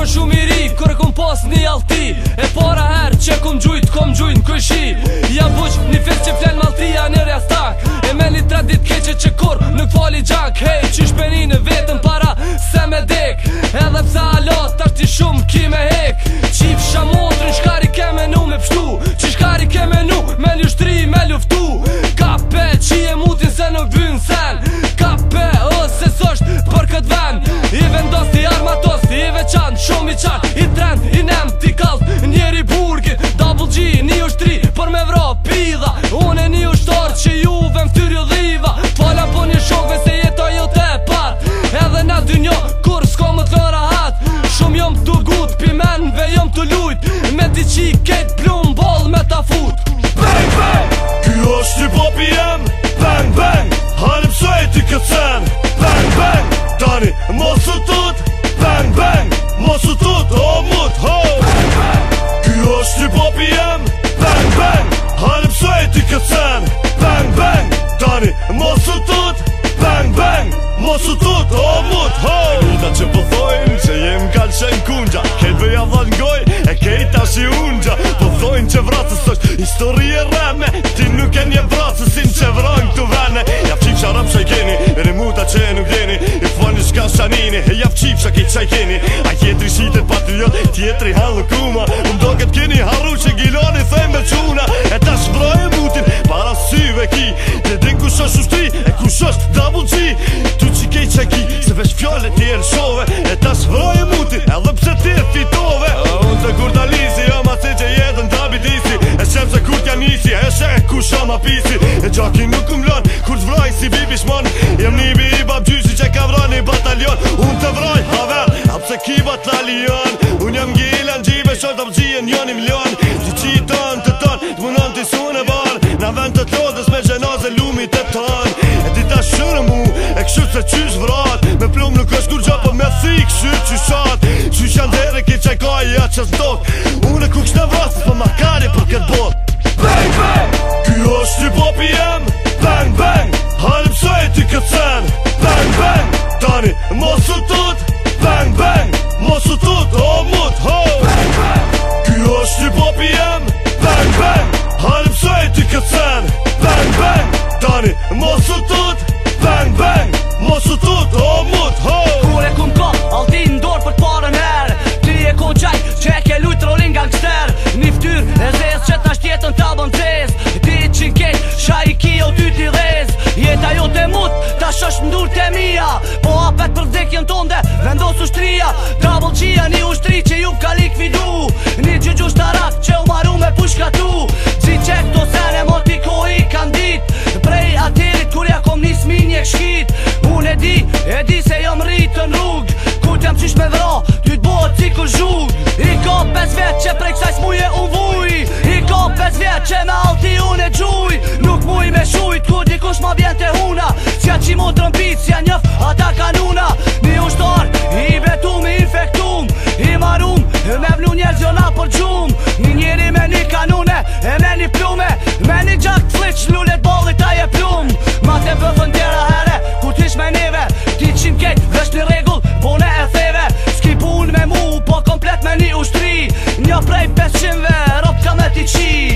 kërkon shumë i ri Kërë kom pas një alti E para herë që kom gjujt, kom gjujt në Ja buq një fest që flenë maltria në rjastak E me një tradit keqe që kur nuk fali gjak Hej, shumë të lujt Me ti qi ket bol me ta fut Bang bang Kjo është një popi jem Bang bang Hanë pësë e ti këtë sen Bang bang Tani mosu tut Bang bang mosu tut O mut ho Bang bang Kjo është një popi jem Bang bang Hanë pësë e ti këtë sen Bang bang Tani mosu tut Bang bang mosu tut O mut ho nuk e një vratë sin që vrojnë këtu vene Jaf qip që arëm që i keni Rimuta që e nuk jeni I fërni shka shanini Jaf qip që ki që i keni A jetri shite patriot Tjetri halë kuma Më do këtë keni harru që giloni Thejmë e quna E ta shvroj mutin Para syve ki Te din ku shosh E ku shosh double G Tu që kej që ki Se vesh fjallet i elshove E ta shvroj shon ma pisi E gjaki nuk um kur të si bibi shmon Jem nibi i bab gjysi që ka vraj një batalion Un të vraj, haver, apse ki batalion Un jem gjelan gjive shon të bëgjien një një milion Gjë qi ton të ton, të mundon të sun e bar Na vend të to dhe s'me gjena ze lumi të ton E ta shërë mu, e kështë të qysh vrat Me plum nuk është kur gjopë, po me si këshu cënë Bang, bang, tani mosu tutë familjen tonde Vendos ushtria, double G-a Një shtri që ju ka likvidu Një gjëgju shtarak që u maru me pushka tu Si që këto sene motiko i kanë dit Prej atirit kur ja kom një sminje këshkit Unë e di, e di se jom rritë në rrug Ku jam qysh me vro, ty të bohë cikur zhug I ko 5 vjet që prej kësaj s'muje u vuj I ko 5 vjet që me alti unë e gjuj Nuk muj me shujt, ku dikush ma bjente huna Sja që mu të rëmpit, Chuck E. Cheese.